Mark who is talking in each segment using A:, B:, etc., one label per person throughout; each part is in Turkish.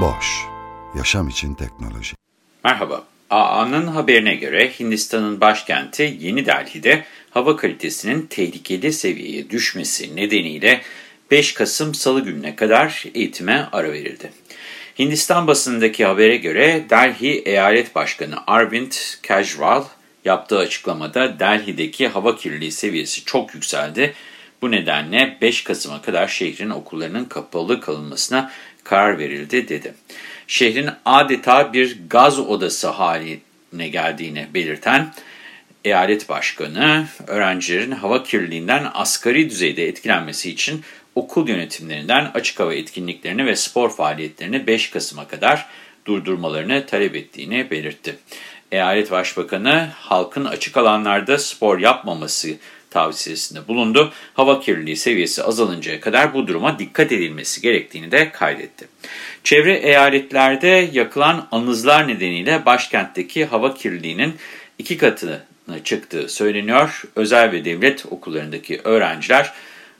A: Boş, yaşam için teknoloji.
B: Merhaba. AA'nın haberine göre Hindistan'ın başkenti Yeni Delhi'de hava kalitesinin tehlikeli seviyeye düşmesi nedeniyle 5 Kasım Salı gününe kadar eğitime ara verildi. Hindistan basınındaki habere göre Delhi Eyalet Başkanı Arvind Kejriwal yaptığı açıklamada Delhi'deki hava kirliliği seviyesi çok yükseldi. Bu nedenle 5 Kasım'a kadar şehrin okullarının kapalı kalınmasına karar verildi dedi. Şehrin adeta bir gaz odası haline geldiğini belirten eyalet başkanı öğrencilerin hava kirliliğinden asgari düzeyde etkilenmesi için okul yönetimlerinden açık hava etkinliklerini ve spor faaliyetlerini 5 Kasım'a kadar durdurmalarını talep ettiğini belirtti. Eyalet Başbakanı halkın açık alanlarda spor yapmaması tavsiyesinde bulundu. Hava kirliliği seviyesi azalıncaya kadar bu duruma dikkat edilmesi gerektiğini de kaydetti. Çevre eyaletlerde yakılan anızlar nedeniyle başkentteki hava kirliliğinin iki katına çıktığı söyleniyor. Özel ve devlet okullarındaki öğrenciler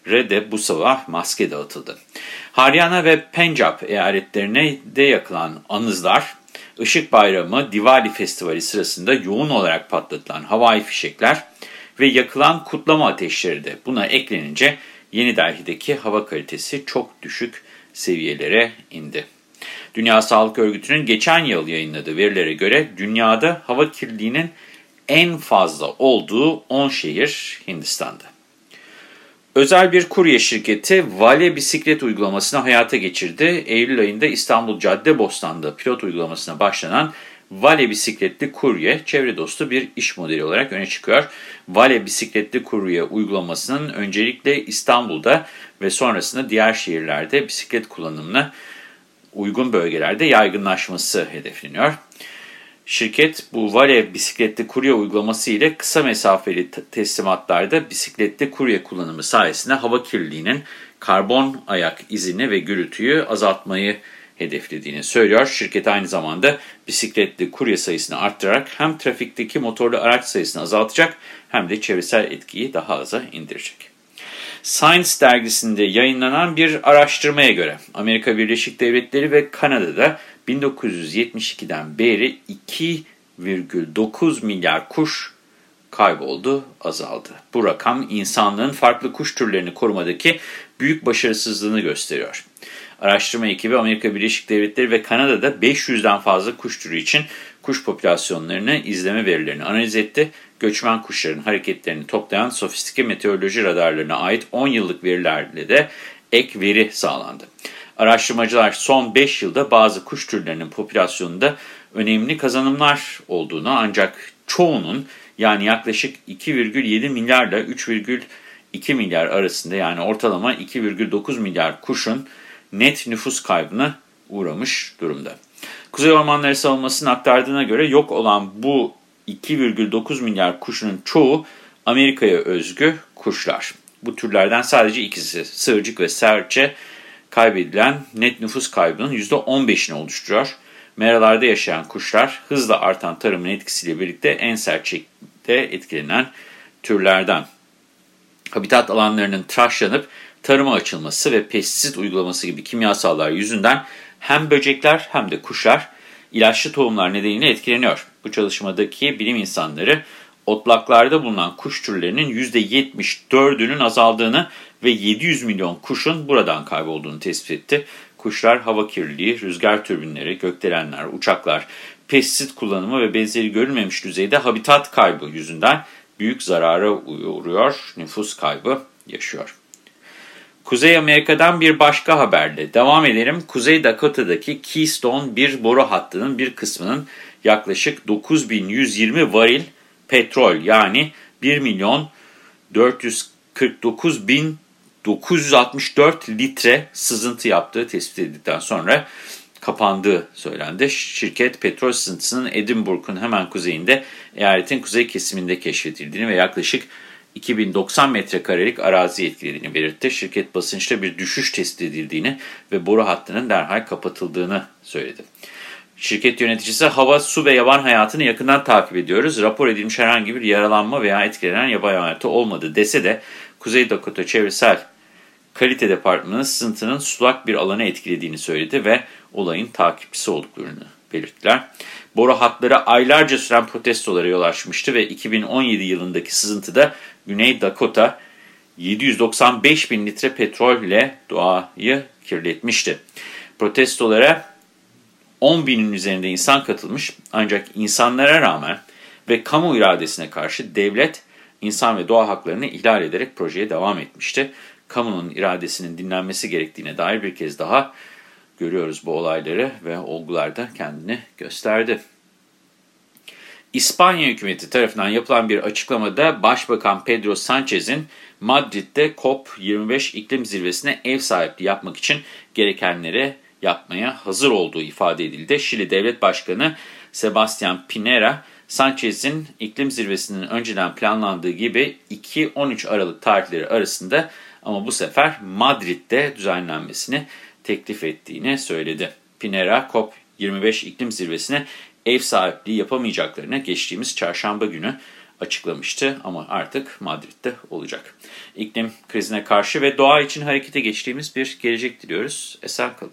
B: de bu sabah maske dağıtıldı. Haryana ve Pencap eyaletlerine de yakılan anızlar, Işık Bayramı Diwali Festivali sırasında yoğun olarak patlatılan havai fişekler ve yakılan kutlama ateşleri de buna eklenince Yeni Delhi'deki hava kalitesi çok düşük seviyelere indi. Dünya Sağlık Örgütü'nün geçen yıl yayınladığı verilere göre dünyada hava kirliliğinin en fazla olduğu 10 şehir Hindistan'da. Özel bir kurye şirketi Vale bisiklet uygulamasını hayata geçirdi. Eylül ayında İstanbul Caddebostan'da pilot uygulamasına başlanan Vale bisikletli kurye çevre dostu bir iş modeli olarak öne çıkıyor. Vale bisikletli kurye uygulamasının öncelikle İstanbul'da ve sonrasında diğer şehirlerde bisiklet kullanımına uygun bölgelerde yaygınlaşması hedefleniyor. Şirket bu Vale bisikletli kurye uygulaması ile kısa mesafeli teslimatlarda bisikletli kurye kullanımı sayesinde hava kirliliğinin karbon ayak izini ve gürültüyü azaltmayı hedeflediğini söylüyor. Şirket aynı zamanda bisikletli kurye sayısını arttırarak hem trafikteki motorlu araç sayısını azaltacak hem de çevresel etkiyi daha aza indirecek. Science dergisinde yayınlanan bir araştırmaya göre Amerika Birleşik Devletleri ve Kanada'da 1972'den beri 2,9 milyar kuş kayboldu, azaldı. Bu rakam insanlığın farklı kuş türlerini korumadaki büyük başarısızlığını gösteriyor. Araştırma ekibi Amerika Birleşik Devletleri ve Kanada'da 500'den fazla kuş türü için kuş popülasyonlarını izleme verilerini analiz etti. Göçmen kuşların hareketlerini toplayan sofistike meteoroloji radarlarına ait 10 yıllık verilerle de ek veri sağlandı. Araştırmacılar son 5 yılda bazı kuş türlerinin popülasyonunda önemli kazanımlar olduğunu ancak çoğunun yani yaklaşık 2,7 milyarla 3,2 milyar arasında yani ortalama 2,9 milyar kuşun net nüfus kaybına uğramış durumda. Kuzey Ormanları Savunması'nın aktardığına göre yok olan bu 2,9 milyar kuşun çoğu Amerika'ya özgü kuşlar. Bu türlerden sadece ikisi sığırcık ve serçe kaybedilen net nüfus kaybının %15'ini oluşturuyor. Meralarda yaşayan kuşlar hızla artan tarımın etkisiyle birlikte en sertçekte etkilenen türlerden. Habitat alanlarının tıraşlanıp tarıma açılması ve pestisit uygulaması gibi kimyasallar yüzünden hem böcekler hem de kuşlar ilaçlı tohumlar nedeniyle etkileniyor. Bu çalışmadaki bilim insanları otlaklarda bulunan kuş türlerinin %74'ünün azaldığını ve 700 milyon kuşun buradan kaybolduğunu tespit etti. Kuşlar hava kirliliği, rüzgar türbinleri, gökdelenler, uçaklar, pestisit kullanımı ve benzeri görülmemiş düzeyde habitat kaybı yüzünden büyük zarara uğruyor, nüfus kaybı yaşıyor. Kuzey Amerika'dan bir başka haberle devam edelim. Kuzey Dakota'daki Keystone bir boru hattının bir kısmının yaklaşık 9120 varil petrol yani 1 milyon 449 bin 964 litre sızıntı yaptığı tespit edildikten sonra kapandığı söylendi. Şirket petrol sızıntısının Edinburgh'un hemen kuzeyinde eyaletin kuzey kesiminde keşfedildiğini ve yaklaşık 2090 metrekarelik arazi etkilediğini belirtti. Şirket basınçta bir düşüş tespit edildiğini ve boru hattının derhal kapatıldığını söyledi. Şirket yöneticisi hava, su ve yaban hayatını yakından takip ediyoruz. Rapor edilmiş herhangi bir yaralanma veya etkilenen yaban hayatı olmadı dese de Kuzey Dakota Çevresel Kalite Departmanı sızıntının sulak bir alanı etkilediğini söyledi ve olayın takipçisi olduklarını belirttiler. Boru hatları aylarca süren protestolara yol açmıştı ve 2017 yılındaki sızıntıda Güney Dakota 795 bin litre petrol ile doğayı kirletmişti. Protestolara 10 binin üzerinde insan katılmış ancak insanlara rağmen ve kamu iradesine karşı devlet insan ve doğa haklarını ihlal ederek projeye devam etmişti. Kamunun iradesinin dinlenmesi gerektiğine dair bir kez daha görüyoruz bu olayları ve olgularda kendini gösterdi. İspanya hükümeti tarafından yapılan bir açıklamada Başbakan Pedro Sanchez'in Madrid'de COP25 iklim zirvesine ev sahipliği yapmak için gerekenleri yapmaya hazır olduğu ifade edildi. Şili Devlet Başkanı Sebastian Pinera, Sanchez'in iklim zirvesinin önceden planlandığı gibi 2-13 Aralık tarihleri arasında ama bu sefer Madrid'de düzenlenmesini teklif ettiğini söyledi. Pinera, COP25 iklim zirvesine ev sahipliği yapamayacaklarını geçtiğimiz çarşamba günü açıklamıştı ama artık Madrid'de olacak. İklim krizine karşı ve doğa için harekete geçtiğimiz bir gelecek diliyoruz. Esen kalın.